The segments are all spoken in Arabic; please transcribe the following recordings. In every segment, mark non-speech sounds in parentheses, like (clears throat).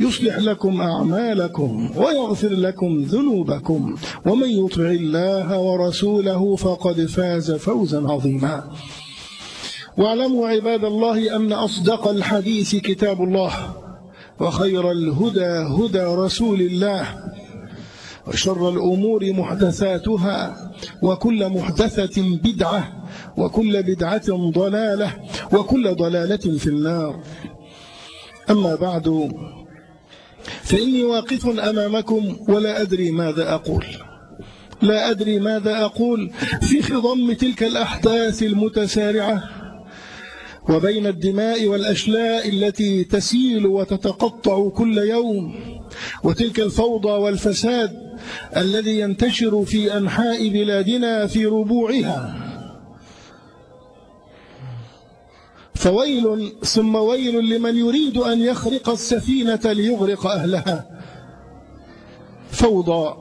يصلح لكم أعمالكم ويغفر لكم ذنوبكم. ومن يطع الله ورسوله فقد فاز فوزا عظيما. واعلموا عباد الله أن أصدق الحديث كتاب الله وخير الهدى هدى رسول الله وشر الأمور محدثاتها وكل محدثة بدعة وكل بدعة ضلالة وكل ضلالة في النار. أما بعد فإني واقف أمامكم ولا أدري ماذا أقول. لا أدري ماذا أقول في خضم تلك الأحداث المتسارعة وبين الدماء والأشلاء التي تسيل وتتقطع كل يوم وتلك الفوضى والفساد الذي ينتشر في أنحاء بلادنا في ربوعها. فويل ثم ويل لمن يريد أن يخرق السفينة ليغرق أهلها. فوضى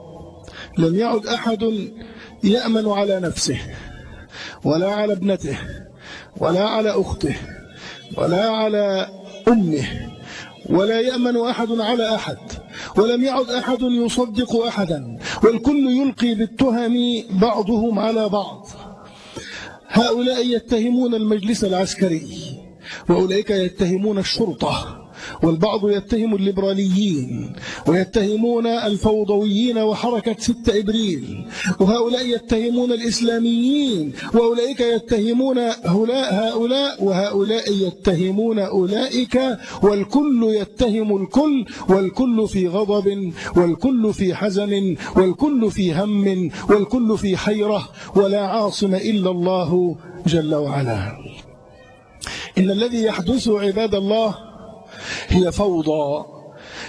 لم يعد أحد يأمن على نفسه ولا على ابنته ولا على أخته ولا على أمه ولا يأمن أحد على أحد ولم يعد أحد يصدق أحدا والكل يلقي بالتهم بعضهم على بعض. هؤلاء يتهمون المجلس العسكري. وأولئك يتهمون الشرطة والبعض يتهم الليبراليين ويتهمون الفوضويين وحركة 6 إبريل وهؤلاء يتهمون الإسلاميين وأولئك يتهمون هؤلاء وهؤلاء يتهمون أولئك والكل يتهم الكل والكل في غضب والكل في حزن والكل في هم والكل في حيرة ولا عاصم إلا الله جل وعلا. إن الذي يحدث عباد الله هي فوضى.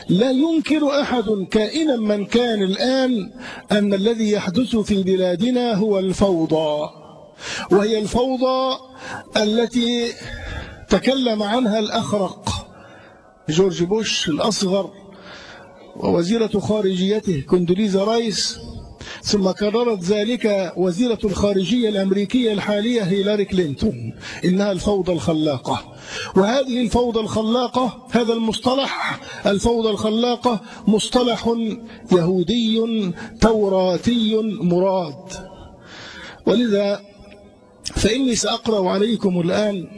لا ينكر أحد كائنا من كان الآن أن الذي يحدث في بلادنا هو الفوضى. وهي الفوضى التي تكلم عنها الأخرق جورج بوش الأصغر ووزيرة خارجيته كندوليزا رايس ثم كررت ذلك وزيرة الخارجية الأمريكية الحالية هيلاري كلينتون إنها الفوضى الخلاقة. وهذه الفوضى الخلاقة هذا المصطلح الفوضى الخلاقة مصطلح يهودي توراتي مراد. ولذا فإني سأقرأ عليكم الآن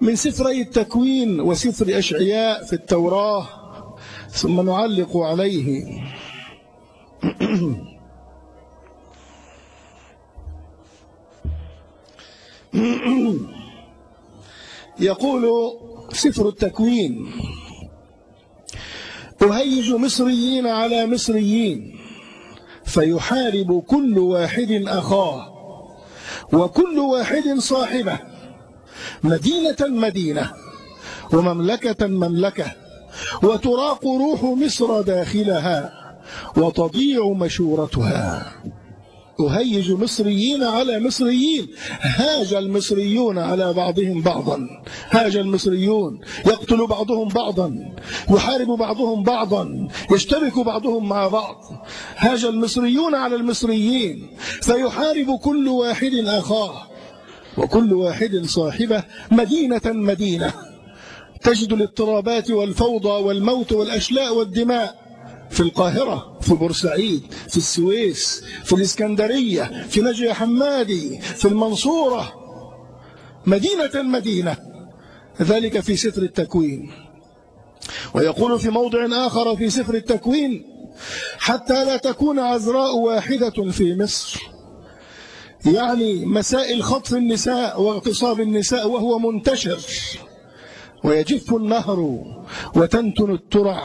من سفري التكوين وسفر أشعياء في التوراة ثم نعلق عليه. (coughs) يقول سفر التكوين أهيج مصريين على مصريين فيحارب كل واحد أخاه وكل واحد صاحبه مدينة مدينة ومملكة مملكة وتراق روح مصر داخلها. وتضيع مشورتها. أهيج مصريين على مصريين. هاج المصريون على بعضهم بعضا. هاج المصريون. يقتل بعضهم بعضا. يحارب بعضهم بعضا. يشترك بعضهم مع بعض. هاج المصريون على المصريين. فيحارب كل واحد أخاه. وكل واحد صاحبه مدينة مدينة. تجد الاضطرابات والفوضى والموت والأشلاء والدماء. في القاهرة في بورسعيد في السويس في الإسكندرية في نجي حمادي في المنصورة. مدينة مدينة. ذلك في سفر التكوين. ويقول في موضع آخر في سفر التكوين حتى لا تكون عذراء واحدة في مصر. يعني مسائل خطف النساء واغتصاب النساء وهو منتشر. ويجف النهر وتنتن الترع.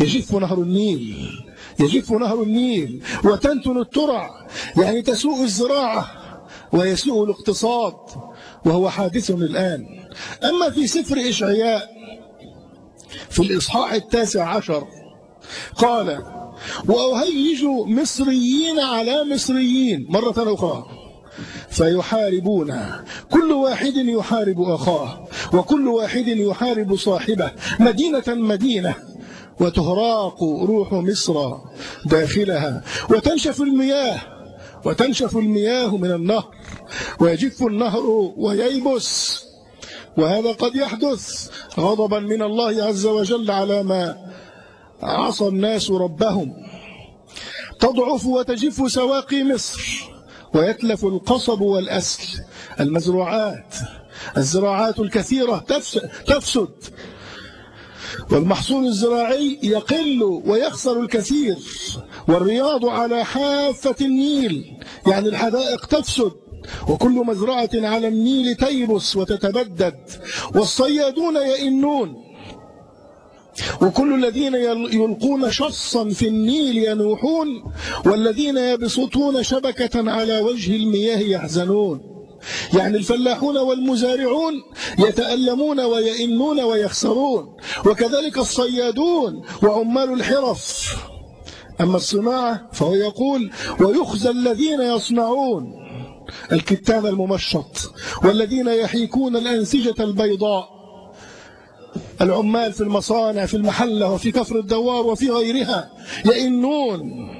يجف نهر النيل. يجف نهر النيل وتنتن الترع. يعني تسوء الزراعة ويسوء الاقتصاد وهو حادث الآن. أما في سفر إشعياء في الإصحاح التاسع عشر قال وأهيج مصريين على مصريين. مرة أخرى. فيحاربون كل واحد يحارب أخاه وكل واحد يحارب صاحبه. مدينة مدينة. وتهراق روح مصر داخلها. وتنشف المياه. وتنشف المياه من النهر. ويجف النهر وييبس. وهذا قد يحدث غضبا من الله عز وجل على ما عصى الناس ربهم. تضعف وتجف سواقي مصر. ويتلف القصب والأسل. المزروعات الزراعات الكثيرة تفسد. والمحصول الزراعي يقل ويخسر الكثير. والرياض على حافة النيل يعني الحدائق تفسد. وكل مزرعة على النيل تيبس وتتبدد. والصيادون يئنون. وكل الذين يلقون شصا في النيل ينوحون والذين يبسطون شبكة على وجه المياه يحزنون. يعني الفلاحون والمزارعون يتألمون ويئنون ويخسرون وكذلك الصيادون وعمال الحرف. أما الصناعة فهو يقول ويخزى الذين يصنعون. الكتان الممشط والذين يحيكون الأنسجة البيضاء. العمال في المصانع في المحلة وفي كفر الدوار وفي غيرها يئنون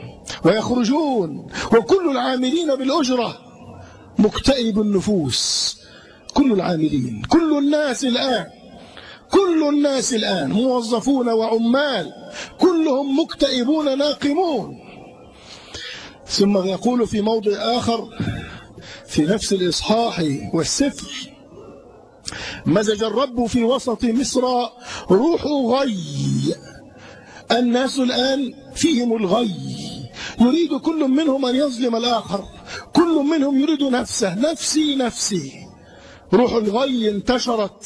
ويخرجون وكل العاملين بالأجرة. مكتئب النفوس. كل العاملين كل الناس الآن كل الناس الآن موظفون وعمال كلهم مكتئبون ناقمون. ثم يقول في موضع آخر في نفس الإصحاح والسفر مزج الرب في وسط مصر روح غي الناس الآن فيهم الغي. يريد كل منهم أن يظلم الآخر. كل منهم يريد نفسه. نفسي نفسي. روح الغي انتشرت.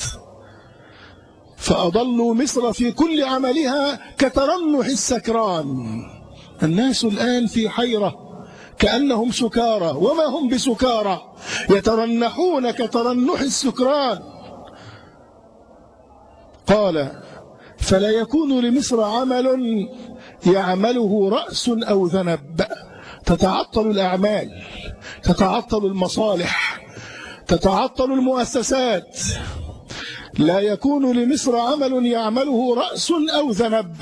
فأضلوا مصر في كل عملها كترنح السكران. الناس الآن في حيرة. كأنهم سكارى. وما هم بسكارى؟ يترنحون كترنح السكران. قال فلا يكون لمصر عمل يعمله رأس أو ذنب. تتعطل الأعمال تتعطل المصالح تتعطل المؤسسات. لا يكون لمصر عمل يعمله رأس أو ذنب.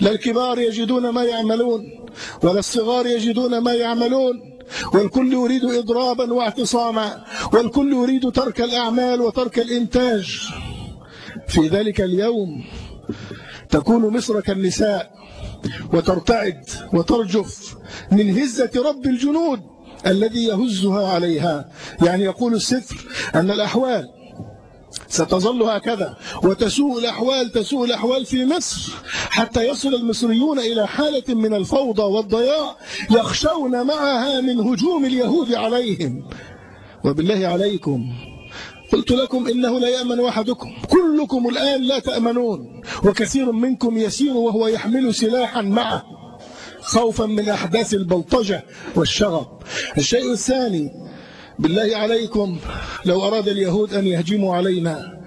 لا الكبار يجدون ما يعملون. ولا الصغار يجدون ما يعملون والكل يريد إضرابا واعتصاما والكل يريد ترك الأعمال وترك الإنتاج. في ذلك اليوم تكون مصر كالنساء وترتعد وترجف من هزة رب الجنود الذي يهزها عليها. يعني يقول السفر أن الأحوال ستظل هكذا. وتسوء الأحوال تسوء الأحوال في مصر. حتى يصل المصريون إلى حالة من الفوضى والضياع يخشون معها من هجوم اليهود عليهم. وبالله عليكم. قلت لكم إنه لا يأمن أحدكم. كلكم الآن لا تأمنون. وكثير منكم يسير وهو يحمل سلاحا معه. خوفا من أحداث البلطجة والشغب. الشيء الثاني بالله عليكم لو أراد اليهود أن يهجموا علينا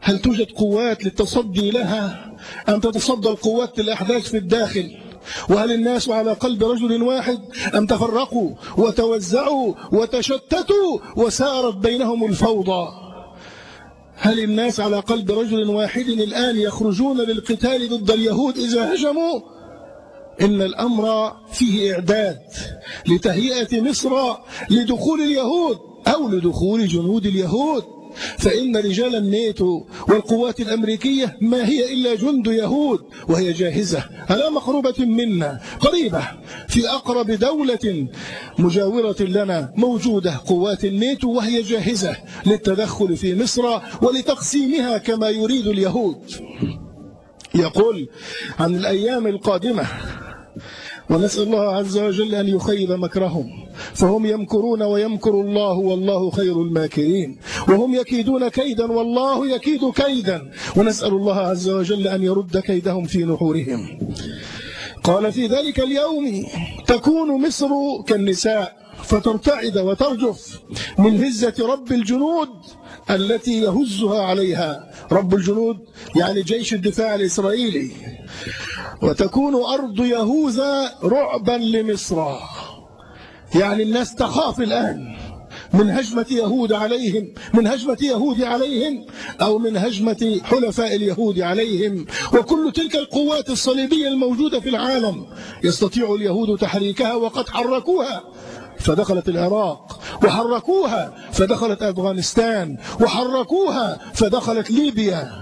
هل توجد قوات للتصدي لها؟ أم تتصدى القوات للأحداث في الداخل؟ وهل الناس على قلب رجل واحد؟ أم تفرقوا وتوزعوا وتشتتوا وسارت بينهم الفوضى؟ هل الناس على قلب رجل واحد الآن يخرجون للقتال ضد اليهود إذا هجموا؟ إن الأمر فيه إعداد لتهيئة مصر لدخول اليهود أو لدخول جنود اليهود. فإن رجال الناتو والقوات الأمريكية ما هي إلا جند يهود وهي جاهزة على مقربة منا قريبة في أقرب دولة مجاورة لنا موجودة قوات الناتو وهي جاهزة للتدخل في مصر ولتقسيمها كما يريد اليهود. يقول عن الأيام القادمة ونسأل الله عز وجل أن يخيب مكرهم. فهم يمكرون ويمكر الله والله خير الماكرين. وهم يكيدون كيدا والله يكيد كيدا. ونسأل الله عز وجل أن يرد كيدهم في نحورهم. قال في ذلك اليوم تكون مصر كالنساء فترتعد وترجف من هزة رب الجنود التي يهزها عليها. رب الجنود يعني جيش الدفاع الإسرائيلي. وتكون أرض يهوذا رعبا لمصر. يعني الناس تخاف الآن. من هجمة يهود عليهم من هجمة يهود عليهم أو من هجمة حلفاء اليهود عليهم. وكل تلك القوات الصليبية الموجودة في العالم يستطيع اليهود تحريكها وقد حركوها فدخلت العراق. وحركوها فدخلت أفغانستان. وحركوها فدخلت ليبيا.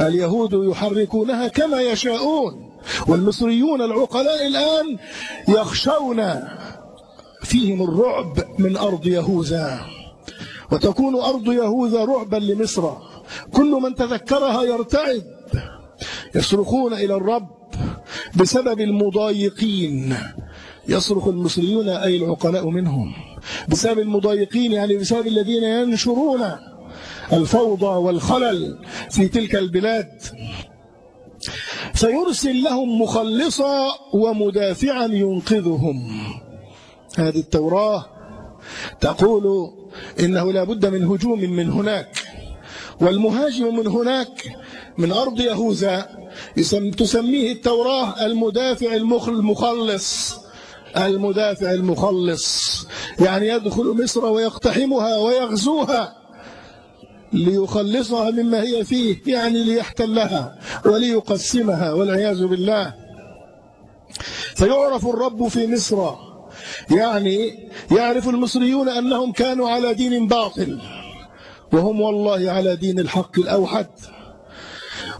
اليهود يحركونها كما يشاءون. والمصريون العقلاء الآن يخشون فيهم الرعب من أرض يهوذا وتكون أرض يهوذا رعبا لمصر. كل من تذكرها يرتعد. يصرخون إلى الرب بسبب المضايقين. يصرخ المصريون أي العقلاء منهم بسبب المضايقين يعني بسبب الذين ينشرون الفوضى والخلل في تلك البلاد. فيرسل لهم مخلصا ومدافعا ينقذهم. هذه التوراة تقول إنه لا بد من هجوم من هناك والمهاجم من هناك من أرض يهوذا تسميه التوراة المدافع المخلص المدافع المخلص. يعني يدخل مصر ويقتحمها ويغزوها. ليخلصها مما هي فيه يعني ليحتلها وليقسمها والعياذ بالله. فيعرف الرب في مصر يعني يعرف المصريون أنهم كانوا على دين باطل وهم والله على دين الحق الأوحد.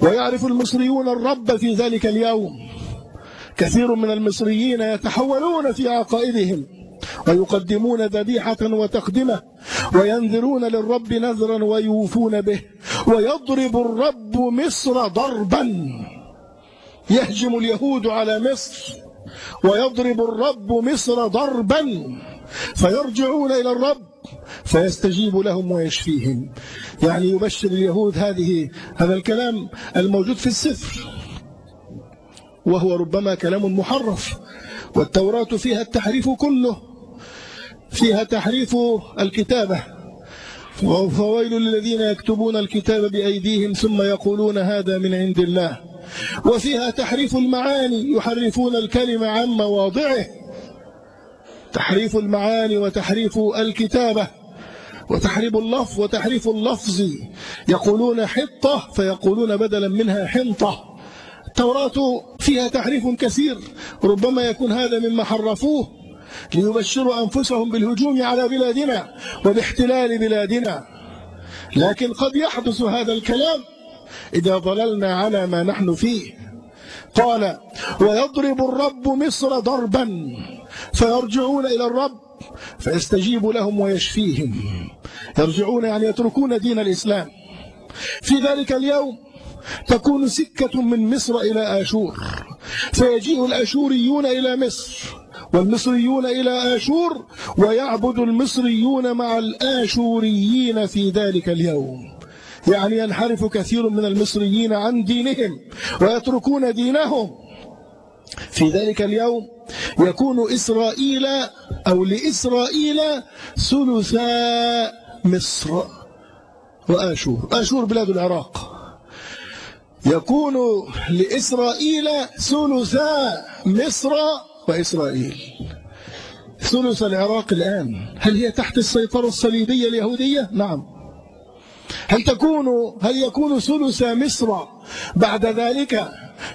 ويعرف المصريون الرب في ذلك اليوم. كثير من المصريين يتحولون في عقائدهم. ويقدمون ذبيحة وتقدمة وينذرون للرب نذرا ويوفون به ويضرب الرب مصر ضربا. يهجم اليهود على مصر ويضرب الرب مصر ضربا. فيرجعون إلى الرب فيستجيب لهم ويشفيهم. يعني يبشر اليهود هذه هذا الكلام الموجود في السفر وهو ربما كلام محرف والتوراة فيها التحريف كله. فيها تحريف الكتابة. فويل للذين يكتبون الكتاب بأيديهم ثم يقولون هذا من عند الله. وفيها تحريف المعاني يحرفون الكلمة عن مواضعه. تحريف المعاني وتحريف الكتابة. وتحريف اللفظ وتحريف اللفظ. يقولون حطة فيقولون بدلا منها حنطة. التوراة فيها تحريف كثير. ربما يكون هذا مما حرفوه. ليبشروا أنفسهم بالهجوم على بلادنا وباحتلال بلادنا. لكن قد يحدث هذا الكلام إذا ضللنا على ما نحن فيه. قال ويضرب الرب مصر ضربا فيرجعون إلى الرب فيستجيب لهم ويشفيهم. يرجعون يعني يتركون دين الإسلام. في ذلك اليوم تكون سكة من مصر إلى آشور فيجيء الأشوريون إلى مصر والمصريون إلى آشور ويعبد المصريون مع الآشوريين في ذلك اليوم. يعني ينحرف كثير من المصريين عن دينهم ويتركون دينهم. في ذلك اليوم يكون إسرائيل أو لإسرائيل ثلثاء مصر وآشور. آشور بلاد العراق. يكون لإسرائيل ثلثاء مصر وإسرائيل. ثلث العراق الآن. هل هي تحت السيطرة الصليبية اليهودية؟ نعم. هل تكون هل يكون ثلث مصر بعد ذلك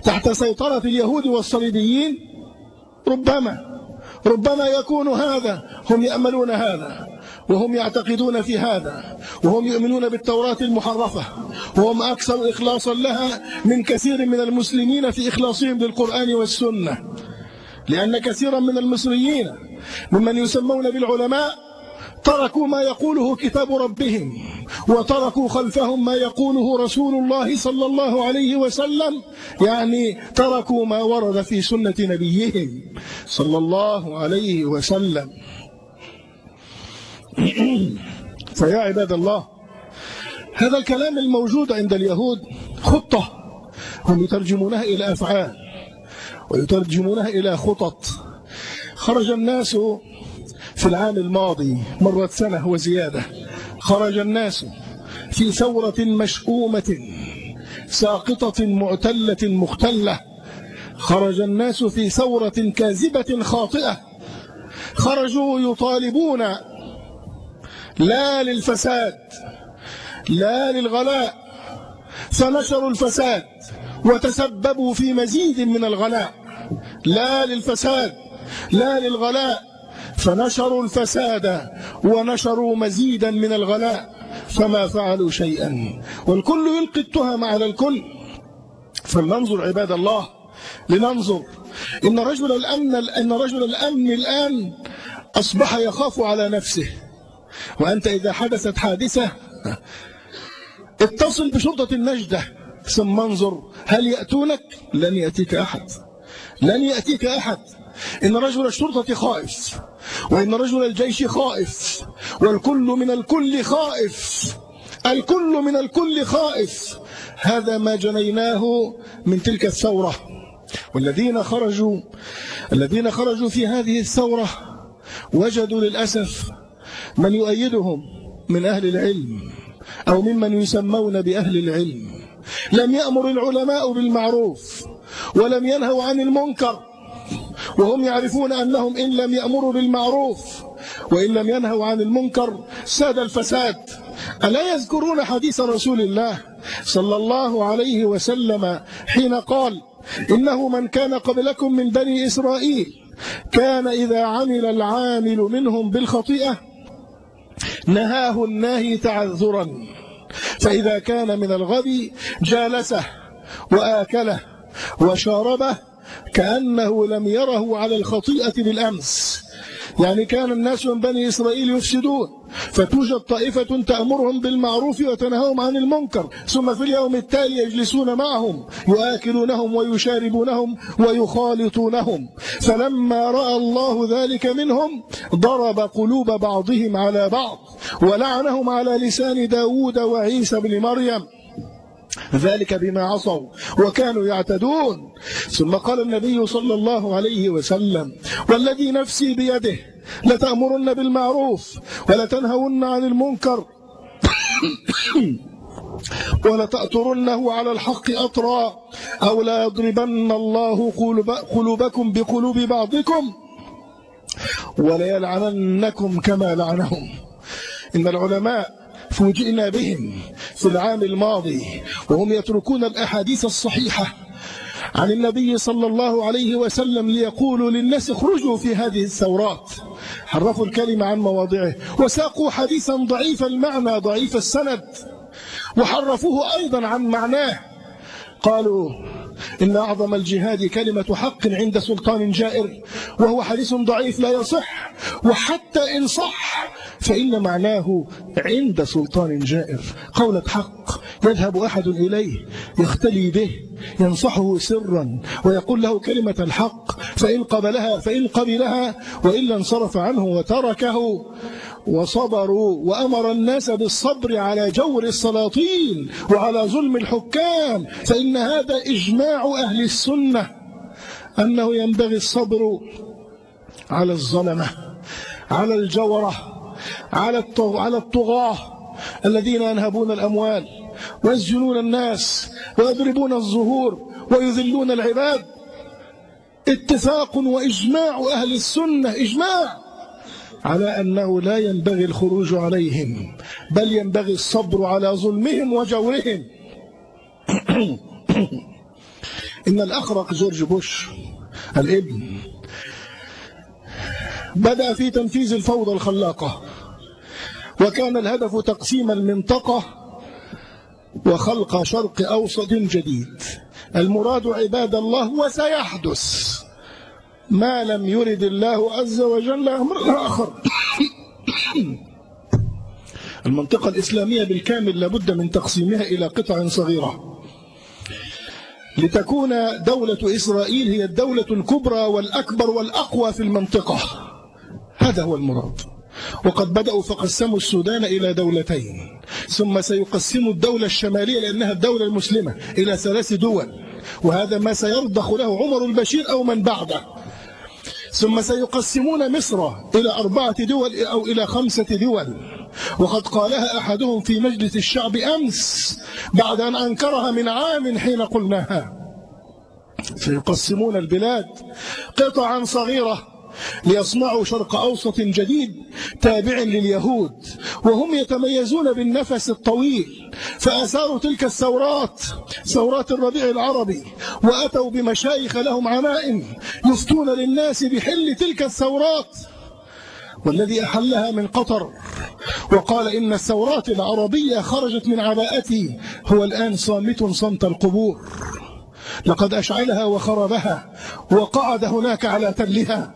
تحت سيطرة اليهود والصليبيين؟ ربما. ربما يكون هذا. هم يأملون هذا. وهم يعتقدون في هذا. وهم يؤمنون بالتوراة المحرفة. وهم أكثر إخلاصا لها من كثير من المسلمين في إخلاصهم للقرآن والسنة. لأن كثيرا من المصريين ممن يسمون بالعلماء تركوا ما يقوله كتاب ربهم وتركوا خلفهم ما يقوله رسول الله صلى الله عليه وسلم يعني تركوا ما ورد في سنة نبيهم صلى الله عليه وسلم. (clears throat) فيا عباد الله هذا الكلام الموجود عند اليهود خطة هم يترجمونها إلى أفعال. ويترجمونها إلى خطط. خرج الناس في العام الماضي مرت سنة وزيادة. خرج الناس في ثورة مشؤومة ساقطة معتلة مختلة. خرج الناس في ثورة كاذبة خاطئة. خرجوا يطالبون لا للفساد لا للغلاء. فنشروا الفساد. وتسببوا في مزيد من الغلاء. لا للفساد لا للغلاء. فنشروا الفساد ونشروا مزيدا من الغلاء. فما فعلوا شيئا. والكل يلقي التهم على الكل. فلننظر عباد الله. لننظر. إن رجل الأمن إن رجل الأمن الآن أصبح يخاف على نفسه. وأنت إذا حدثت حادثة اتصل بشرطة النجدة. ثم انظر هل يأتونك؟ لن يأتيك أحد. لن يأتيك أحد. إن رجل الشرطة خائف وإن رجل الجيش خائف والكل من الكل خائف. الكل من الكل خائف. هذا ما جنيناه من تلك الثورة. والذين خرجوا الذين خرجوا في هذه الثورة وجدوا للأسف من يؤيدهم من أهل العلم أو ممن يسمون بأهل العلم. لم يأمر العلماء بالمعروف ولم ينهوا عن المنكر وهم يعرفون أنهم إن لم يأمروا بالمعروف وإن لم ينهوا عن المنكر ساد الفساد. ألا يذكرون حديث رسول الله صلى الله عليه وسلم حين قال إنه من كان قبلكم من بني إسرائيل كان إذا عمل العامل منهم بالخطيئة نهاه الناهي تعذرا. فإذا كان من الغد جالسه وآكله وشاربه كأنه لم يره على الخطيئة بالأمس. يعني كان الناس من بني إسرائيل يفسدون. فتوجد طائفة تأمرهم بالمعروف وتنهاهم عن المنكر. ثم في اليوم التالي يجلسون معهم يآكلونهم ويشاربونهم ويخالطونهم. فلما رأى الله ذلك منهم ضرب قلوب بعضهم على بعض ولعنهم على لسان داود وعيسى بن مريم. ذلك بما عصوا وكانوا يعتدون. ثم قال النبي صلى الله عليه وسلم والذي نفسي بيده لتأمرن بالمعروف ولتنهون عن المنكر (coughs) ولتأترنه على الحق أطرا أو لا يضربن الله قلوبكم بقلوب بعضكم وليلعننكم كما لعنهم. إن العلماء فوجئنا بهم في العام الماضي وهم يتركون الأحاديث الصحيحة عن النبي صلى الله عليه وسلم ليقولوا للناس اخرجوا في هذه الثورات. حرفوا الكلمة عن مواضعه وساقوا حديثا ضعيف المعنى ضعيف السند وحرفوه أيضا عن معناه. قالوا إن أعظم الجهاد كلمة حق عند سلطان جائر وهو حديث ضعيف لا يصح وحتى إن صح فإن معناه عند سلطان جائر. قولة حق يذهب أحد إليه يختلي به ينصحه سرا ويقول له كلمة الحق فإن قبلها فإن قبلها وإلا انصرف عنه وتركه. وصبروا وأمر الناس بالصبر على جور السلاطين وعلى ظلم الحكام فإن هذا إجماع أهل السنة أنه ينبغي الصبر على الظلمة على الجورة على على الطغاة الذين ينهبون الأموال ويسجنون الناس ويضربون الظهور ويذلون العباد. اتفاق وإجماع أهل السنة إجماع على أنه لا ينبغي الخروج عليهم بل ينبغي الصبر على ظلمهم وجورهم. (clears throat) إن الأخرق جورج بوش الإبن بدأ في تنفيذ الفوضى الخلاقة وكان الهدف تقسيم المنطقة وخلق شرق أوسط جديد. المراد عباد الله وسيحدث ما لم يرد الله عز وجل أمر آخر. المنطقة الإسلامية بالكامل لابد من تقسيمها إلى قطع صغيرة. لتكون دولة إسرائيل هي الدولة الكبرى والأكبر والأقوى في المنطقة. هذا هو المراد. وقد بدأوا فقسموا السودان إلى دولتين. ثم سيقسموا الدولة الشمالية لأنها الدولة المسلمة إلى ثلاث دول. وهذا ما سيرضخ له عمر البشير أو من بعده. ثم سيقسمون مصر إلى أربعة دول أو إلى خمسة دول. وقد قالها أحدهم في مجلس الشعب أمس بعد أن أنكرها من عام حين قلناها. سيقسمون البلاد قطعا صغيرة ليصنعوا شرق أوسط جديد تابع لليهود وهم يتميزون بالنفس الطويل. فأثاروا تلك الثورات ثورات الربيع العربي وأتوا بمشايخ لهم عمائم يفتون للناس بحل تلك الثورات. والذي أحلها من قطر. وقال إن الثورات العربية خرجت من عباءتي. هو الآن صامت صمت القبور. لقد أشعلها وخربها وقعد هناك على تلها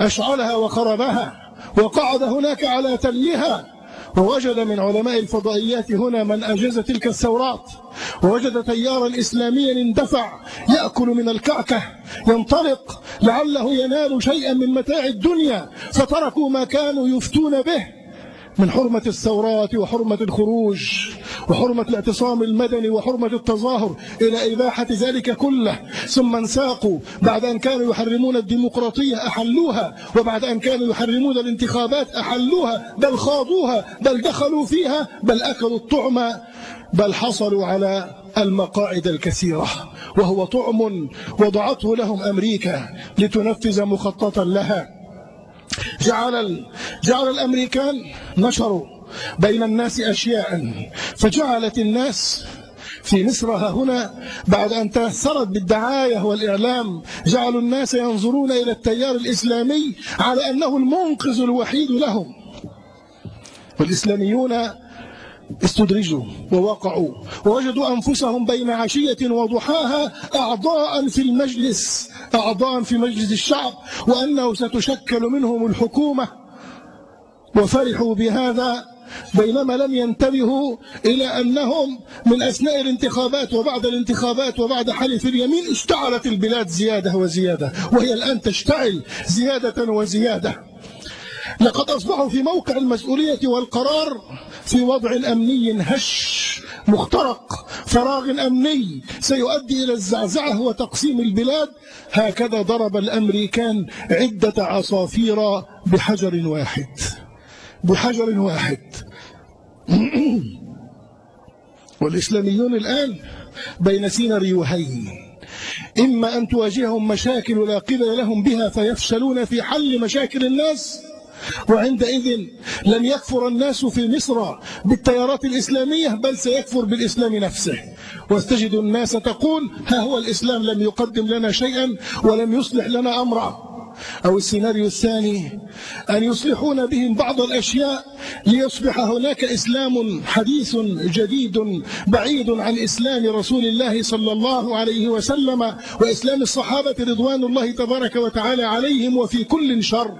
أشعلها وخربها وقعد هناك على تلها ووجد من علماء الفضائيات هنا من أجاز تلك الثورات. ووجد تيارا إسلاميا اندفع يأكل من الكعكة ينطلق لعله ينال شيئا من متاع الدنيا فتركوا ما كانوا يفتون به. من حرمة الثورات وحرمة الخروج وحرمة الاعتصام المدني وحرمة التظاهر إلى إباحة ذلك كله. ثم انساقوا بعد أن كانوا يحرمون الديمقراطية أحلوها وبعد أن كانوا يحرمون الانتخابات أحلوها بل خاضوها بل دخلوا فيها بل أكلوا الطعم بل حصلوا على المقاعد الكثيرة. وهو طعم وضعته لهم أمريكا لتنفذ مخططا لها. جعل جعل الأمريكان نشروا بين الناس أشياء فجعلت الناس في مصر ها هنا بعد أن تأثرت بالدعاية والإعلام جعلوا الناس ينظرون إلى التيار الإسلامي على أنه المنقذ الوحيد لهم. والإسلاميون استدرجوا ووقعوا ووجدوا أنفسهم بين عشية وضحاها أعضاء في المجلس أعضاء في مجلس الشعب وأنه ستشكل منهم الحكومة. وفرحوا بهذا بينما لم ينتبهوا إلى أنهم من أثناء الانتخابات وبعد الانتخابات وبعد حلف اليمين اشتعلت البلاد زيادة وزيادة وهي الآن تشتعل زيادة وزيادة. لقد أصبحوا في موقع المسؤولية والقرار في وضع أمني هش مخترق فراغ أمني سيؤدي إلى الزعزعة وتقسيم البلاد. هكذا ضرب الأمريكان عدة عصافير بحجر واحد. بحجر واحد. (clears throat) والإسلاميون الآن بين سيناريوهين إما أن تواجههم مشاكل لا قبل لهم بها فيفشلون في حل مشاكل الناس وعندئذ لن يكفر الناس في مصر بالتيارات الإسلامية بل سيكفر بالإسلام نفسه. وستجد الناس تقول ها هو الإسلام لم يقدم لنا شيئا ولم يصلح لنا أمرا. أو السيناريو الثاني أن يصلحون بهم بعض الأشياء ليصبح هناك إسلام حديث جديد بعيد عن إسلام رسول الله صلى الله عليه وسلم وإسلام الصحابة رضوان الله تبارك وتعالى عليهم وفي كل شر.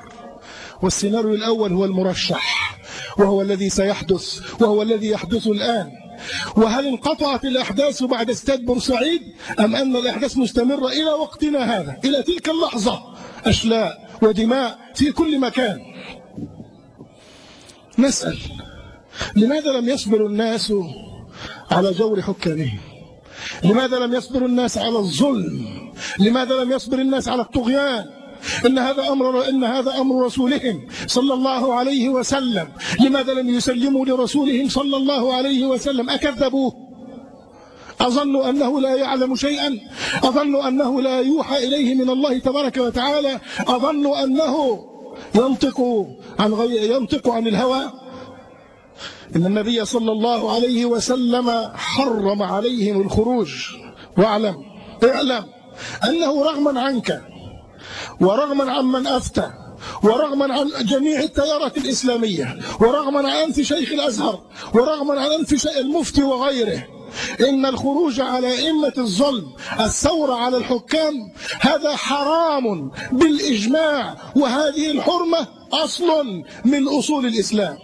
والسيناريو الأول هو المرشح وهو الذي سيحدث وهو الذي يحدث الآن. وهل انقطعت الأحداث بعد استاد بورسعيد أم أن الأحداث مستمرة إلى وقتنا هذا إلى تلك اللحظة؟ أشلاء ودماء في كل مكان. نسأل لماذا لم يصبر الناس على جور حكامهم؟ لماذا لم يصبر الناس على الظلم؟ لماذا لم يصبر الناس على الطغيان؟ إن هذا أمر إن هذا أمر رسولهم صلى الله عليه وسلم. لماذا لم يسلموا لرسولهم صلى الله عليه وسلم؟ أكذبوه. أظنوا أنه لا يعلم شيئا. أظنوا أنه لا يوحى إليه من الله تبارك وتعالى. أظنوا أنه ينطق عن غير ينطق عن الهوى. إن النبي صلى الله عليه وسلم حرم عليهم الخروج. واعلم. اعلم أنه رغما عنك ورغما عمن أفتى ورغما عن جميع التيارات الإسلامية ورغما عن أنف شيخ الأزهر ورغما عن أنف المفتي وغيره. إن الخروج على أئمة الظلم الثورة على الحكام هذا حرام بالإجماع وهذه الحرمة أصل من أصول الإسلام.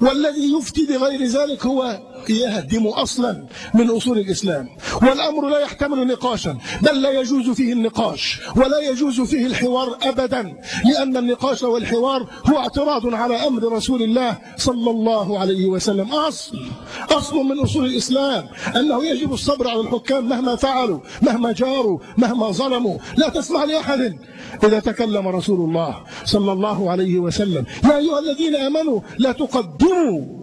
والذي يفتي بغير ذلك هو يهدم أصلا من أصول الإسلام. والأمر لا يحتمل نقاشا بل لا يجوز فيه النقاش ولا يجوز فيه الحوار أبدا لأن النقاش والحوار هو اعتراض على أمر رسول الله صلى الله عليه وسلم. أصل أصل من أصول الإسلام أنه يجب الصبر على الحكام مهما فعلوا مهما جاروا مهما ظلموا. لا تسمع لأحد. إذا تكلم رسول الله صلى الله عليه وسلم يا أيها الذين آمنوا لا تقدموا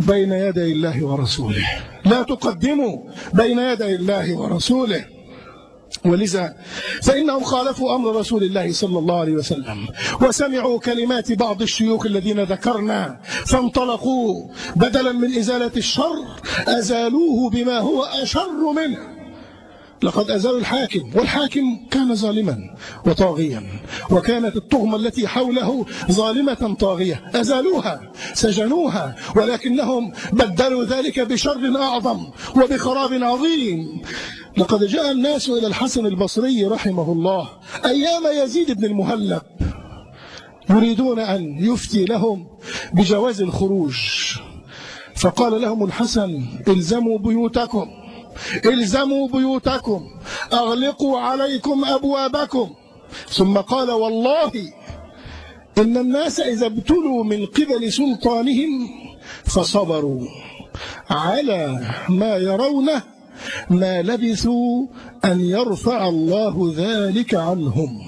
بين يدي الله ورسوله. لا تقدموا بين يدي الله ورسوله. ولذا فإنهم خالفوا أمر رسول الله صلى الله عليه وسلم. وسمعوا كلمات بعض الشيوخ الذين ذكرنا فانطلقوا. بدلا من إزالة الشر أزالوه بما هو أشر منه. لقد أزالوا الحاكم والحاكم كان ظالما وطاغيا وكانت التهمة التي حوله ظالمة طاغية. أزالوها سجنوها ولكنهم بدلوا ذلك بشر أعظم وبخراب عظيم. لقد جاء الناس إلى الحسن البصري رحمه الله أيام يزيد بن المهلب يريدون أن يفتي لهم بجواز الخروج. فقال لهم الحسن إلزموا بيوتكم. إلزموا بيوتكم أغلقوا عليكم أبوابكم. ثم قال والله إن الناس إذا ابتلوا من قبل سلطانهم فصبروا على ما يرونه ما لبثوا أن يرفع الله ذلك عنهم.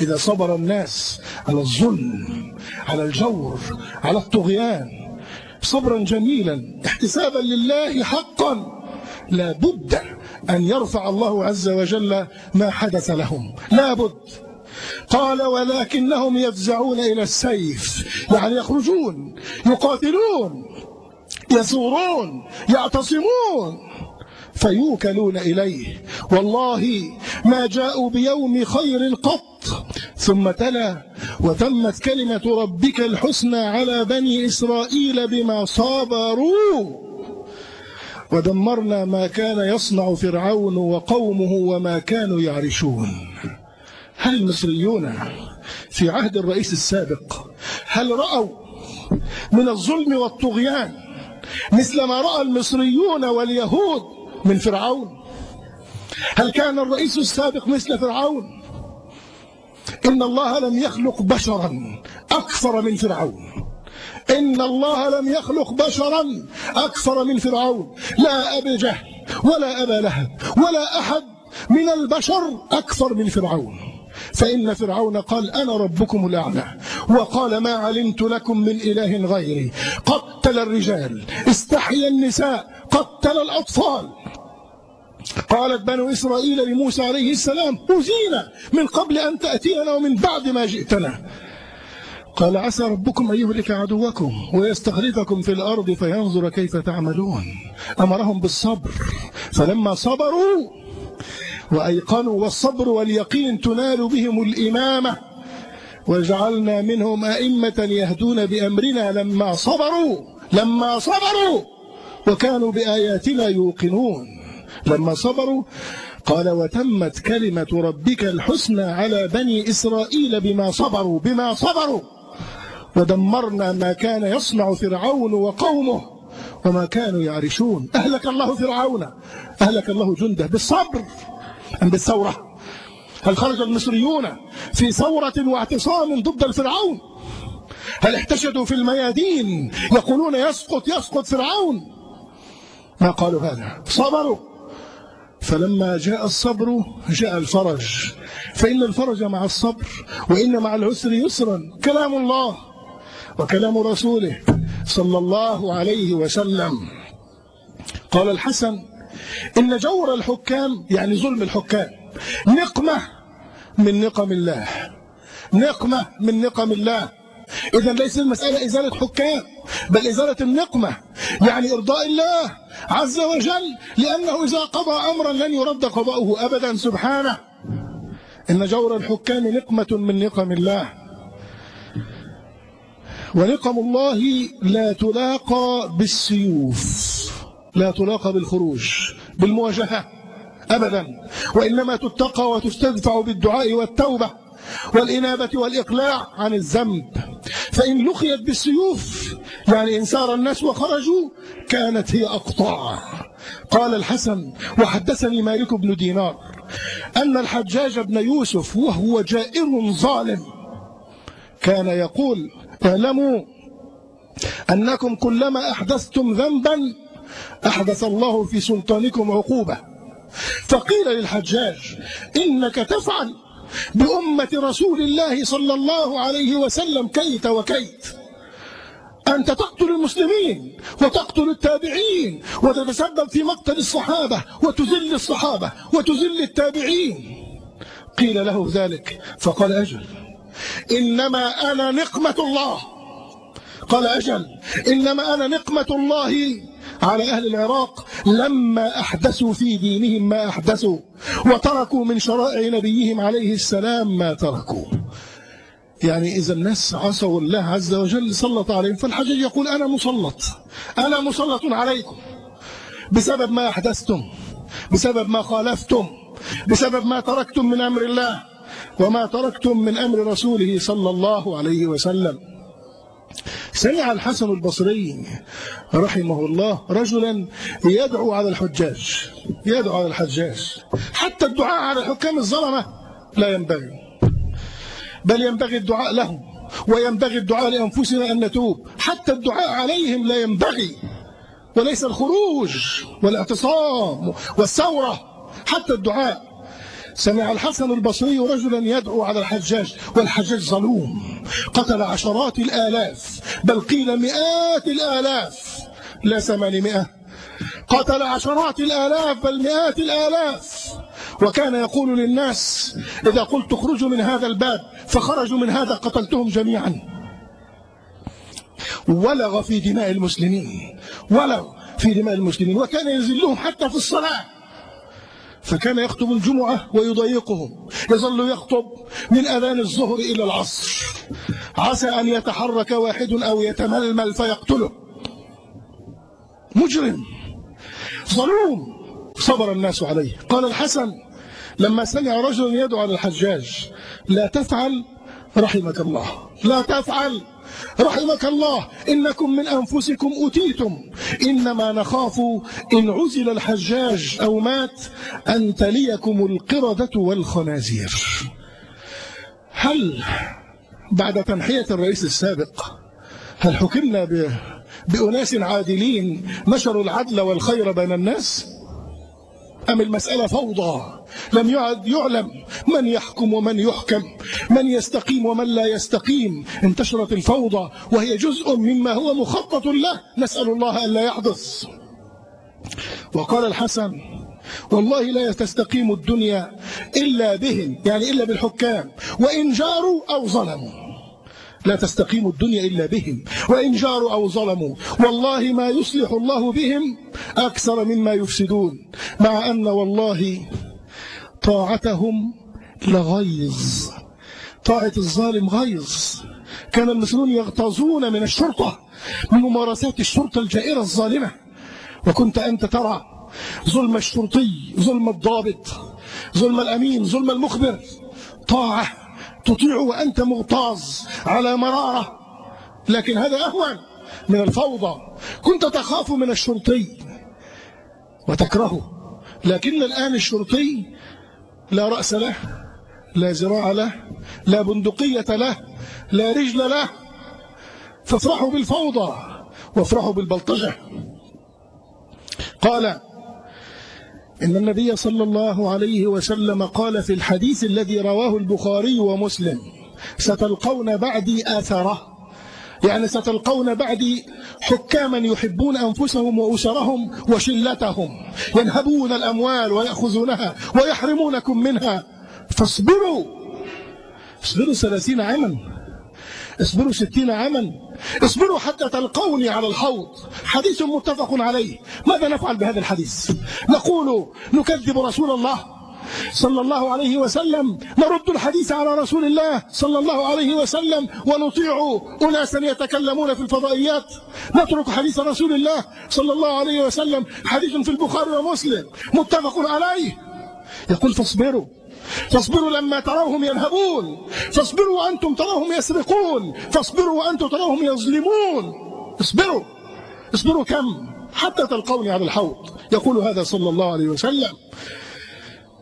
إذا صبر الناس على الظلم على الجور على الطغيان. صبرا جميلا احتسابا لله حقا. لا بد أن يرفع الله عز وجل ما حدث لهم. لا بد. قال ولكنهم يفزعون إلى السيف. يعني يخرجون يقاتلون يثورون يعتصمون. فيوكلون إليه. والله ما جاءوا بيوم خير قط ثم تلا وتمت كلمة ربك الحسنى على بني إسرائيل بما صابروا. ودمرنا ما كان يصنع فرعون وقومه وما كانوا يعرشون. هل المصريون في عهد الرئيس السابق هل رأوا من الظلم والطغيان مثل ما رأى المصريون واليهود من فرعون؟ هل كان الرئيس السابق مثل فرعون؟ إن الله لم يخلق بشرا أكثر من فرعون. إن الله لم يخلق بشرا أكثر من فرعون. لا أبي جهل ولا أبا لهب ولا أحد من البشر أكثر من فرعون. فإن فرعون قال أنا ربكم الأعلى وقال ما علمت لكم من إله غيري. قتل الرجال استحيا النساء قتل الأطفال. قالت بنو إسرائيل لموسى عليه السلام أزينا من قبل أن تأتينا ومن بعد ما جئتنا. قال عسى ربكم أن يهلك عدوكم ويستخلفكم في الأرض فينظر كيف تعملون. أمرهم بالصبر. فلما صبروا وأيقنوا والصبر واليقين تنال بهم الإمامة وجعلنا منهم أئمة يهدون بأمرنا لما صبروا لما صبروا وكانوا بآياتنا يوقنون. لما صبروا قال وتمت كلمة ربك الحسنى على بني إسرائيل بما صبروا بما صبروا. ودمرنا ما كان يصنع فرعون وقومه وما كانوا يعرشون. أهلك الله فرعون. أهلك الله جنده. بالصبر أم بالثورة. هل خرج المصريون في ثورة واعتصام ضد الفرعون؟ هل احتشدوا في الميادين يقولون يسقط يسقط فرعون؟ ما قالوا هذا؟ صبروا. فلما جاء الصبر جاء الفرج. فإن الفرج مع الصبر وإن مع العسر يسرا. كلام الله. وكلام رسوله صلى الله عليه وسلم. قال الحسن إن جور الحكام يعني ظلم الحكام نقمة من نقم الله. نقمة من نقم الله. إذا ليس المسألة إزالة حكام بل إزالة النقمة يعني إرضاء الله عز وجل لأنه إذا قضى أمرا لن يرد قضاؤه أبدا. سبحانه إن جور الحكام نقمة من نقم الله. ونقم الله لا تلاقى بالسيوف لا تلاقى بالخروج بالمواجهة أبدا. وإنما تتقى وتستدفع بالدعاء والتوبة والإنابة والإقلاع عن الذنب. فإن لقيت بالسيوف يعني إن سار الناس وخرجوا كانت هي أقطاع قال الحسن وحدثني مالك بن دينار أن الحجاج بن يوسف وهو جائر ظالم كان يقول اعلموا أنكم كلما أحدثتم ذنبا أحدث الله في سلطانكم عقوبة. فقيل للحجاج إنك تفعل بأمة رسول الله صلى الله عليه وسلم كيت وكيت. أنت تقتل المسلمين وتقتل التابعين وتتسبب في مقتل الصحابة وتذل الصحابة وتذل التابعين. قيل له ذلك فقال أجل. إنما أنا نقمة الله. قال أجل إنما أنا نقمة الله على أهل العراق لما أحدثوا في دينهم ما أحدثوا وتركوا من شرائع نبيهم عليه السلام ما تركوا. يعني إذا الناس عصوا الله عز وجل سلط عليهم فالحجاج يقول أنا مسلط أنا مسلط عليكم. بسبب ما أحدثتم بسبب ما خالفتم بسبب ما تركتم من أمر الله. وما تركتم من أمر رسوله صلى الله عليه وسلم. سمع الحسن البصري رحمه الله رجلا يدعو على الحجاج يدعو على الحجاج. حتى الدعاء على الحكام الظلمة لا ينبغي بل ينبغي الدعاء لهم وينبغي الدعاء لأنفسنا أن نتوب. حتى الدعاء عليهم لا ينبغي وليس الخروج والإعتصام والثورة. حتى الدعاء سمع الحسن البصري رجلا يدعو على الحجاج والحجاج ظلوم قتل عشرات الآلاف بل قيل مئات الآلاف. لا ثمانمائة قتل عشرات الآلاف بل مئات الآلاف. وكان يقول للناس إذا قلت اخرجوا من هذا الباب فخرجوا من هذا قتلتهم جميعا. ولغ في دماء المسلمين ولغ في دماء المسلمين وكان ينزلهم حتى في الصلاة. فكان يخطب الجمعة ويضيقهم يظل يخطب من أذان الظهر إلى العصر. عسى أن يتحرك واحد أو يتململ فيقتله. مجرم. ظلوم. صبر الناس عليه. قال الحسن لما سمع رجل يدعو على الحجاج لا تفعل رحمك الله. لا تفعل. رحمك الله إنكم من أنفسكم أتيتم إنما نخاف إن عزل الحجاج أو مات أن تليكم القردة والخنازير. هل بعد تنحية الرئيس السابق هل حكمنا بأناس عادلين نشروا العدل والخير بين الناس؟ أم المسألة فوضى؟ لم يعد يعلم من يحكم ومن يحكم من يستقيم ومن لا يستقيم. انتشرت الفوضى وهي جزء مما هو مخطط له. نسأل الله أن لا يحدث. وقال الحسن والله لا تستقيم الدنيا إلا بهم يعني إلا بالحكام وإن جاروا أو ظلموا. لا تستقيم الدنيا إلا بهم وإن جاروا أو ظلموا والله ما يصلح الله بهم أكثر مما يفسدون مع أن والله طاعتهم لغيظ طاعة الظالم غيظ. كان المسلمون يغتاظون من الشرطة من ممارسات الشرطة الجائرة الظالمة. وكنت أنت ترى ظلم الشرطي ظلم الضابط ظلم الأمين ظلم المخبر طاعة تطيع وأنت مغتاظ على مرارة. لكن هذا أهون من الفوضى. كنت تخاف من الشرطي وتكرهه. لكن الآن الشرطي لا رأس له لا زراع له لا بندقية له لا رجل له. فافرحوا بالفوضى وافرحوا بالبلطجة. قال إن النبي صلى الله عليه وسلم قال في الحديث الذي رواه البخاري ومسلم ستلقون بعدي آثره. يعني ستلقون بعدي حكاما يحبون أنفسهم وأسرهم وشلتهم ينهبون الأموال ويأخذونها ويحرمونكم منها. فاصبروا! اصبروا ثلاثين عاما. اصبروا ستين عاما. اصبروا حتى تلقوني على الحوض. حديث متفق عليه. ماذا نفعل بهذا الحديث؟ نقول نكذب رسول الله صلى الله عليه وسلم. نرد الحديث على رسول الله صلى الله عليه وسلم ونطيع أناسا يتكلمون في الفضائيات. نترك حديث رسول الله صلى الله عليه وسلم. حديث في البخاري ومسلم. متفق عليه. يقول فاصبروا. فاصبروا لما تراهم ينهبون فاصبروا وأنتم تراهم يسرقون. فاصبروا وأنتم تراهم يظلمون. اصبروا. اصبروا كم؟ حتى تلقوني على الحوض. يقول هذا صلى الله عليه وسلم.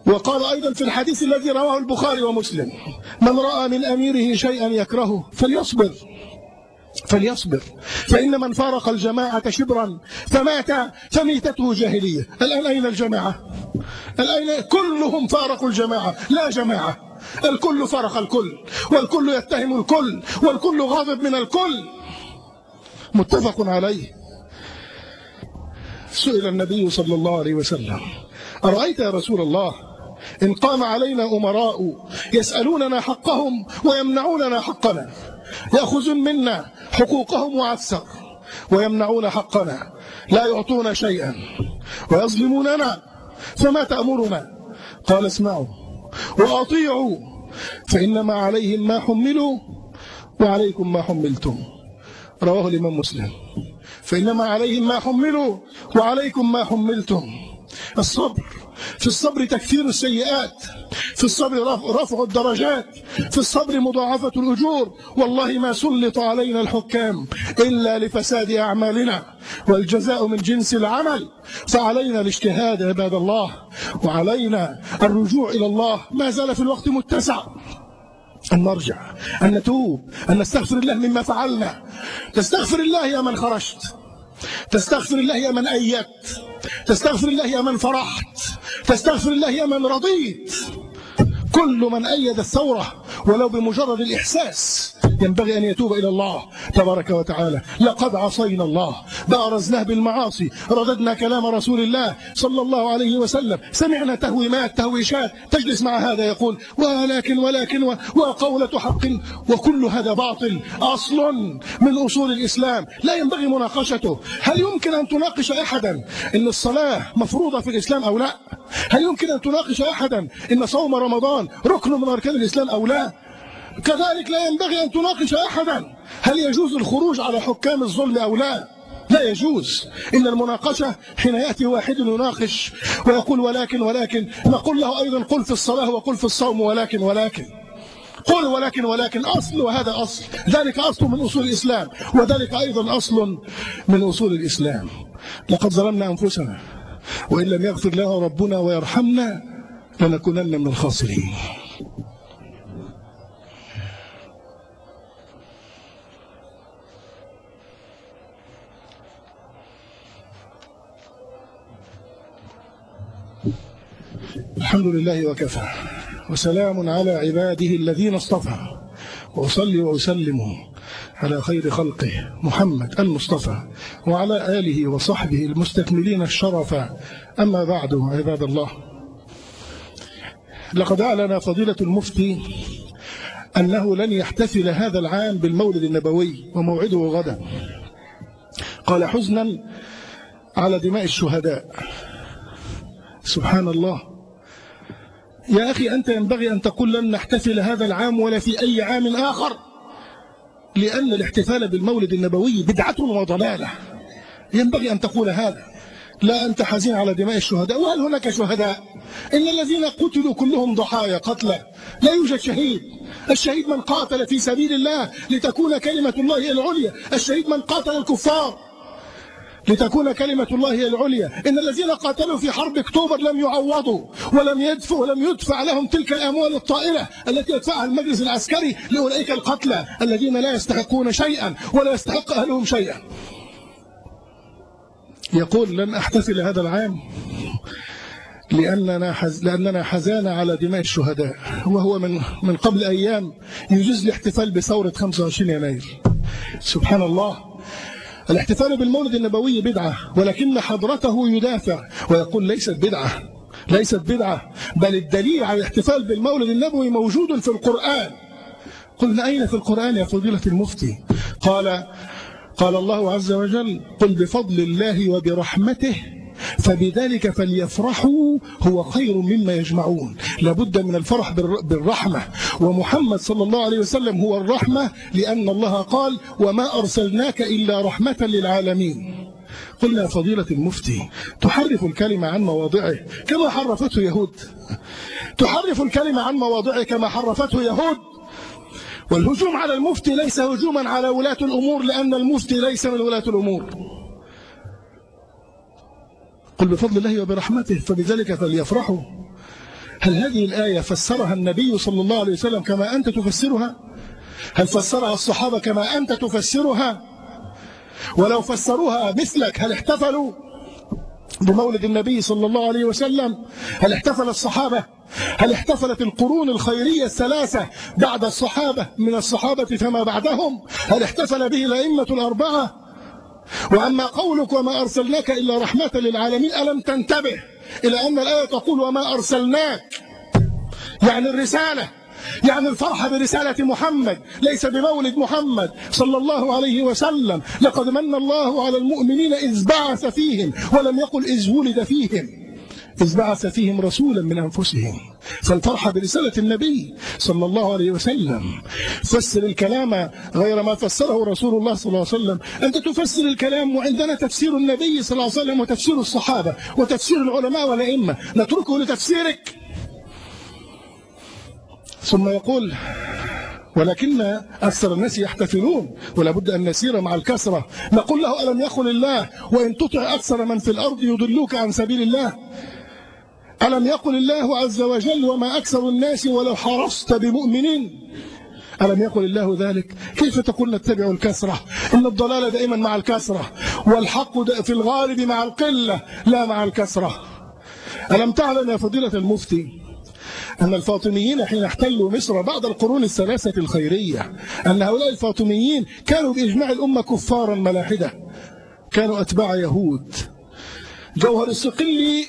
وقال أيضا في الحديث الذي رواه البخاري ومسلم. من رأى من أميره شيئا يكرهه فليصبر. فليصبر. فإن من فارق الجماعة شبرا فمات فميتته جاهلية. الآن أين الجماعة؟ الآن كلهم فارقوا الجماعة لا جماعة. الكل فرق الكل والكل يتهم الكل والكل غاضب من الكل. متفق عليه. سئل النبي صلى الله عليه وسلم أرأيت يا رسول الله إن قام علينا أمراء يسألوننا حقهم ويمنعوننا حقنا. يأخذون منا حقوقهم وعسر ويمنعون حقنا لا يعطون شيئا ويظلموننا فما تأمرنا؟ قال اسمعوا وأطيعوا فإنما عليهم ما حملوا وعليكم ما حملتم. رواه الإمام مسلم. فإنما عليهم ما حملوا وعليكم ما حملتم. الصبر في الصبر تكثير السيئات في الصبر رفع الدرجات في الصبر مضاعفة الأجور. والله ما سلط علينا الحكام إلا لفساد أعمالنا. والجزاء من جنس العمل فعلينا الاجتهاد عباد الله وعلينا الرجوع إلى الله. ما زال في الوقت متسع. أن نرجع أن نتوب أن نستغفر الله مما فعلنا. تستغفر الله يا من خرجت. تستغفر الله يا من أيدت تستغفر الله يا من فرحت. تستغفر الله يا من رضيت. كل من أيد الثورة ولو بمجرد الإحساس. ينبغي أن يتوب إلى الله تبارك وتعالى. لقد عصينا الله بأرزناه بالمعاصي رددنا كلام رسول الله صلى الله عليه وسلم. سمعنا تهويمات تهويشات تجلس مع هذا يقول ولكن ولكن وقولة حق وكل هذا باطل. أصل من أصول الإسلام. لا ينبغي مناقشته. هل يمكن أن تناقش أحدا إن الصلاة مفروضة في الإسلام أو لا؟ هل يمكن أن تناقش أحدا إن صوم رمضان ركن من أركان الإسلام أو لا؟ كذلك لا ينبغي أن تناقش أحدا هل يجوز الخروج على حكام الظلم أو لا؟ لا يجوز. إن المناقشة حين يأتي واحد يناقش ويقول ولكن ولكن. نقول له أيضا قل في الصلاة وقل في الصوم ولكن ولكن. قل ولكن ولكن. أصل وهذا أصل. ذلك أصل من أصول الإسلام. وذلك أيضا أصل من أصول الإسلام. لقد ظلمنا أنفسنا وإن لم يغفر لنا ربنا ويرحمنا لنكونن من الخاسرين. الحمد لله وكفى. وسلام على عباده الذين اصطفى. وأصلي وأسلم على خير خلقه محمد المصطفى وعلى آله وصحبه المستكملين الشرف. أما بعد عباد الله لقد أعلن فضيلة المفتي أنه لن يحتفل هذا العام بالمولد النبوي وموعده غدا. قال حزنا على دماء الشهداء. سبحان الله. يا أخي أنت ينبغي أن تقول لن نحتفل هذا العام ولا في أي عام آخر لأن الاحتفال بالمولد النبوي بدعة وضلالة. ينبغي أن تقول هذا. لا أنت حزين على دماء الشهداء. وهل هناك شهداء؟ إن الذين قتلوا كلهم ضحايا قتلى. لا يوجد شهيد. الشهيد من قاتل في سبيل الله لتكون كلمة الله العليا. الشهيد من قاتل الكفار. لتكون كلمة الله هي العليا. إن الذين قاتلوا في حرب أكتوبر لم يعوضوا ولم يدفع ولم يدفع لهم تلك الأموال الطائلة التي يدفعها المجلس العسكري لأولئك القتلى الذين لا يستحقون شيئا ولا يستحق أهلهم شيئا. يقول لن أحتفل هذا العام لأننا حز... لأننا حزان على دماء الشهداء. وهو من من قبل أيام يجوز الاحتفال بثورة 25 يناير. سبحان الله. الاحتفال بالمولد النبوي بدعة ولكن حضرته يدافع ويقول ليست بدعة ليست بدعة بل الدليل على الاحتفال بالمولد النبوي موجود في القرآن. قلنا أين في القرآن يا فضيلة المفتي؟ قال قال الله عز وجل قل بفضل الله وبرحمته فبذلك فليفرحوا هو خير مما يجمعون. لابد من الفرح بالرحمة. ومحمد صلى الله عليه وسلم هو الرحمة لأن الله قال وما أرسلناك إلا رحمة للعالمين. قلنا فضيلة المفتي تحرف الكلمة عن مواضعه كما حرفته يهود. تحرف الكلمة عن مواضعه كما حرفته يهود. والهجوم على المفتي ليس هجوما على ولاة الأمور لأن المفتي ليس من ولاة الأمور. قل بفضل الله وبرحمته فبذلك فليفرحوا. هل هذه الآية فسرها النبي صلى الله عليه وسلم كما أنت تفسرها؟ هل فسرها الصحابة كما أنت تفسرها؟ ولو فسروها مثلك هل احتفلوا بمولد النبي صلى الله عليه وسلم؟ هل احتفل الصحابة؟ هل احتفلت القرون الخيرية الثلاثة بعد الصحابة من الصحابة فما بعدهم؟ هل احتفل به الأئمة الأربعة؟ وأما قولك وما أرسلناك إلا رحمة للعالمين ألم تنتبه إلى أن الآية تقول وما أرسلناك؟ يعني الرسالة يعني الفرحة برسالة محمد ليس بمولد محمد صلى الله عليه وسلم. لقد من الله على المؤمنين إذ بعث فيهم ولم يقل إذ ولد فيهم. إذ بعث فيهم رسولا من أنفسهم فالفرحة برسالة النبي صلى الله عليه وسلم. فسر الكلام غير ما فسره رسول الله صلى الله عليه وسلم. أنت تفسر الكلام وعندنا تفسير النبي صلى الله عليه وسلم وتفسير الصحابة وتفسير العلماء والأئمة. نتركه لتفسيرك. ثم يقول ولكن أكثر الناس يحتفلون ولا بد أن نسير مع الكسرة نقول له ألم يقل الله وإن تطع أكثر من في الأرض يضلوك عن سبيل الله؟ ألم يقل الله عز وجل وما أكثر الناس ولو حرصت بمؤمنين؟ ألم يقل الله ذلك؟ كيف تقول نتبع الكسرة؟ إن الضلال دائما مع الكسرة والحق في الغالب مع القلة لا مع الكسرة. ألم تعلم يا فضيلة المفتي أن الفاطميين حين احتلوا مصر بعد القرون الثلاثة الخيرية أن هؤلاء الفاطميين كانوا بإجماع الأمة كفارا ملاحدة. كانوا أتباع يهود. جوهر الصقلي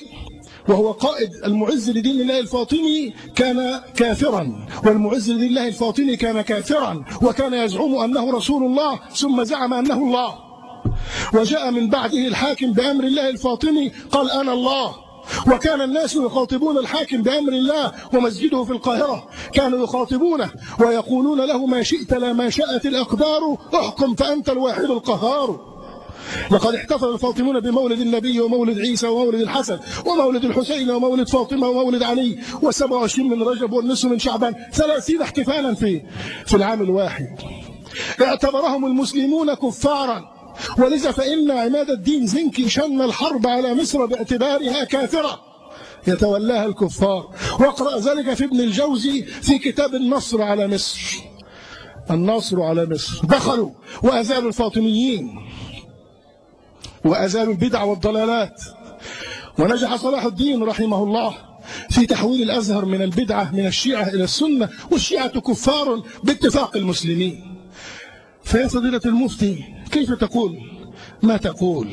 وهو قائد المعز لدين الله الفاطمي كان كافرا والمعز لدين الله الفاطمي كان كافرا وكان يزعم أنه رسول الله ثم زعم أنه الله. وجاء من بعده الحاكم بأمر الله الفاطمي قال أنا الله. وكان الناس يخاطبون الحاكم بأمر الله ومسجده في القاهرة. كانوا يخاطبونه ويقولون له ما شئت لا ما شاءت الأقدار احكم فأنت الواحد القهار. لقد احتفل الفاطمون بمولد النبي ومولد عيسى ومولد الحسن ومولد الحسين ومولد فاطمة ومولد علي و27 من رجب والنصف من شعبان. ثلاثين احتفالا في في العام الواحد. اعتبرهم المسلمون كفارا. ولذا فإن عماد الدين زنكي شن الحرب على مصر باعتبارها كافرة. يتولاها الكفار. واقرأ ذلك في ابن الجوزي في كتاب النصر على مصر. النصر على مصر. دخلوا وأزالوا الفاطميين. وأزالوا البدع والضلالات. ونجح صلاح الدين رحمه الله في تحويل الأزهر من البدعة من الشيعة إلى السنة والشيعة كفار باتفاق المسلمين. فيا فضيلة المفتي كيف تقول؟ ما تقول؟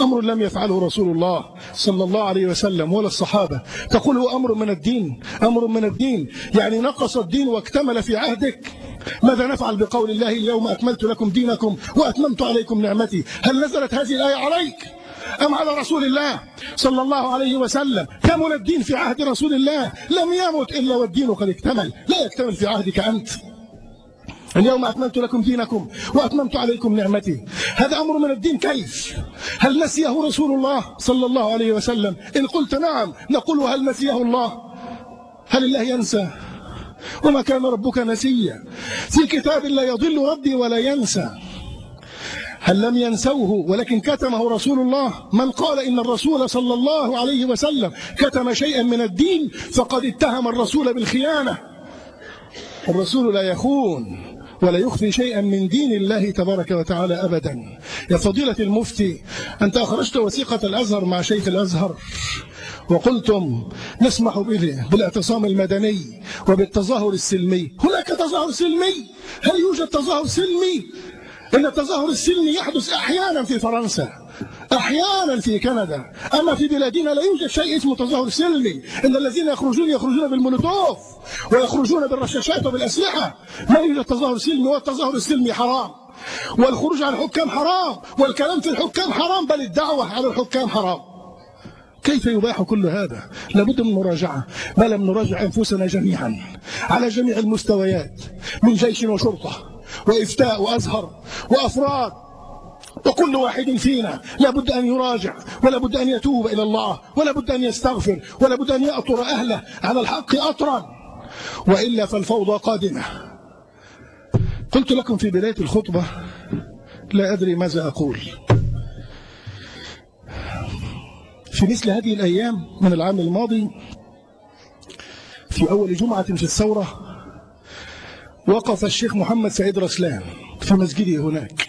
أمر لم يفعله رسول الله صلى الله عليه وسلم ولا الصحابة. تقول هو أمر من الدين أمر من الدين. يعني نقص الدين واكتمل في عهدك. ماذا نفعل بقول الله اليوم أكملت لكم دينكم وأتممت عليكم نعمتي؟ هل نزلت هذه الآية عليك؟ أم على رسول الله صلى الله عليه وسلم؟ كمل الدين في عهد رسول الله؟ لم يمت إلا والدين قد اكتمل. لا يكتمل في عهدك أنت. اليوم أكملت لكم دينكم وأتممت عليكم نعمتي. هذا أمر من الدين كيف؟ هل نسيه رسول الله صلى الله عليه وسلم؟ إن قلت نعم نقول هل نسيه الله؟ هل الله ينسى؟ وما كان ربك نسيا. في كتاب لا يضل ربي ولا ينسى. هل لم ينسوه؟ ولكن كتمه رسول الله. من قال إن الرسول صلى الله عليه وسلم كتم شيئا من الدين فقد اتهم الرسول بالخيانة. الرسول لا يخون ولا يخفي شيئا من دين الله تبارك وتعالى أبدا. يا فضيلة المفتي أنت أخرجت وثيقة الأزهر مع شيخ الأزهر. وقلتم نسمح بالاعتصام المدني وبالتظاهر السلمي. هناك تظاهر سلمي؟ هل يوجد تظاهر سلمي؟ إن التظاهر السلمي يحدث أحيانا في فرنسا أحيانا في كندا. أما في بلادنا لا يوجد شيء اسمه تظاهر سلمي. إن الذين يخرجون يخرجون بالمولوتوف ويخرجون بالرشاشات وبالأسلحة. لا يوجد تظاهر سلمي والتظاهر السلمي حرام. والخروج على الحكام حرام. والكلام في الحكام حرام بل الدعوة على الحكام حرام. كيف يباح كل هذا؟ لابد من مراجعة. ما لم نراجع أنفسنا جميعا. على جميع المستويات. من جيش وشرطة وإفتاء وأزهر وأفراد. وكل واحد فينا لابد أن يراجع ولا بد أن يتوب إلى الله ولا بد أن يستغفر ولا بد أن يأطر أهله على الحق أطرا. وإلا فالفوضى قادمة. قلت لكم في بداية الخطبة لا أدري ماذا أقول. في مثل هذه الأيام من العام الماضي في أول جمعة في الثورة وقف الشيخ محمد سعيد رسلان في مسجده هناك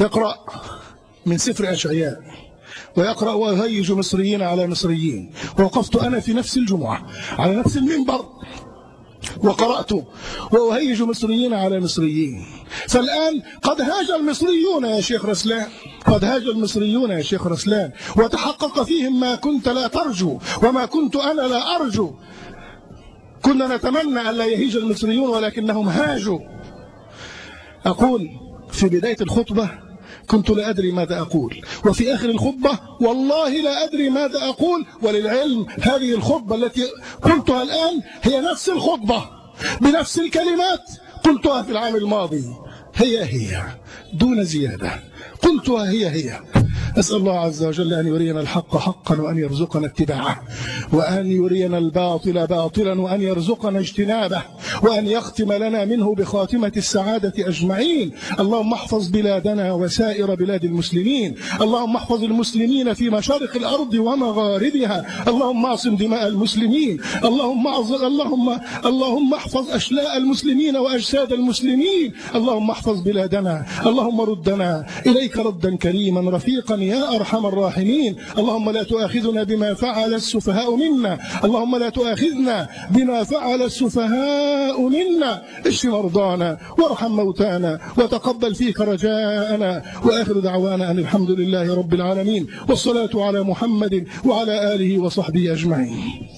يقرأ من سفر أشعياء ويقرأ ويهيج مصريين على مصريين ووقفت أنا في نفس الجمعة على نفس المنبر وقرأت. وأهيج مصريين على مصريين. فالآن قد هاج المصريون يا شيخ رسلان. قد هاج المصريون يا شيخ رسلان. وتحقق فيهم ما كنت لا ترجو وما كنت أنا لا أرجو. كنا نتمنى أن لا يهيج المصريون ولكنهم هاجوا. أقول في بداية الخطبة كنت لا أدري ماذا أقول. وفي آخر الخطبة والله لا أدري ماذا أقول. وللعلم هذه الخطبة التي قلتها الآن هي نفس الخطبة بنفس الكلمات قلتها في العام الماضي. هي هي دون زيادة. قلتها هي هي. أسأل الله عز وجل أن يرينا الحق حقا وأن يرزقنا اتباعه وأن يرينا الباطل باطلا وأن يرزقنا اجتنابه وأن يختم لنا منه بخاتمة السعادة أجمعين. اللهم احفظ بلادنا وسائر بلاد المسلمين. اللهم احفظ المسلمين في مشارق الأرض ومغاربها. اللهم اعصم دماء المسلمين. اللهم اللهم اللهم احفظ أشلاء المسلمين وأجساد المسلمين. اللهم احفظ بلادنا. اللهم ردنا إليك ردا كريما رفيقا يا أرحم الراحمين. اللهم لا تؤاخذنا بما فعل السفهاء منا. اللهم لا تؤاخذنا بما فعل السفهاء منا. اشف مرضانا وارحم موتانا وتقبل فيك رجاءنا. وآخر دعوانا أن الحمد لله رب العالمين. والصلاة على محمد وعلى آله وصحبه أجمعين.